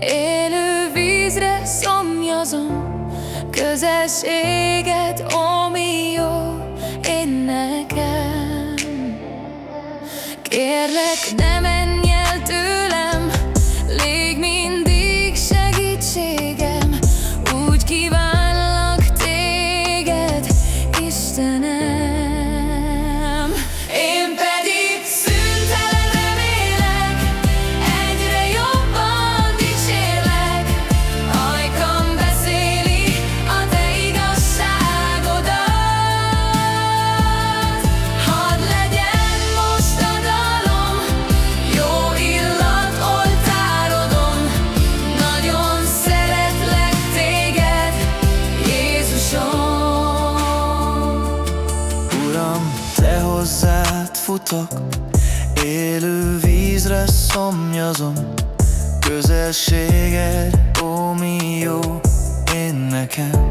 Élő vízre szomjazom Közelséged, ami jó én nekem. Kérlek, nem egy hozzád futok. Élő vízre szomjazom. Közelséged, ó mi jó én nekem.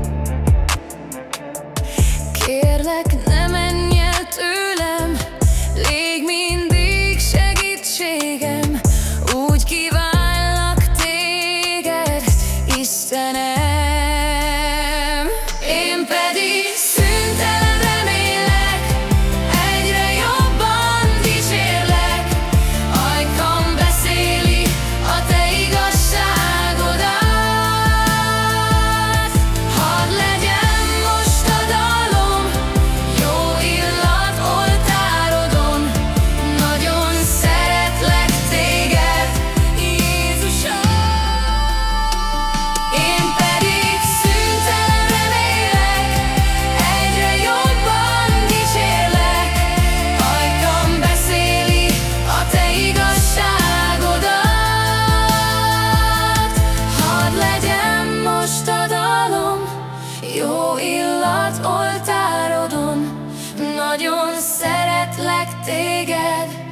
Jó illat oltárodon Nagyon szeretlek téged.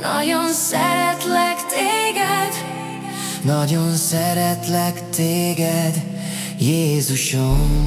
Nagyon szeretlek téged. Nagyon szeretlek téged Jézusom.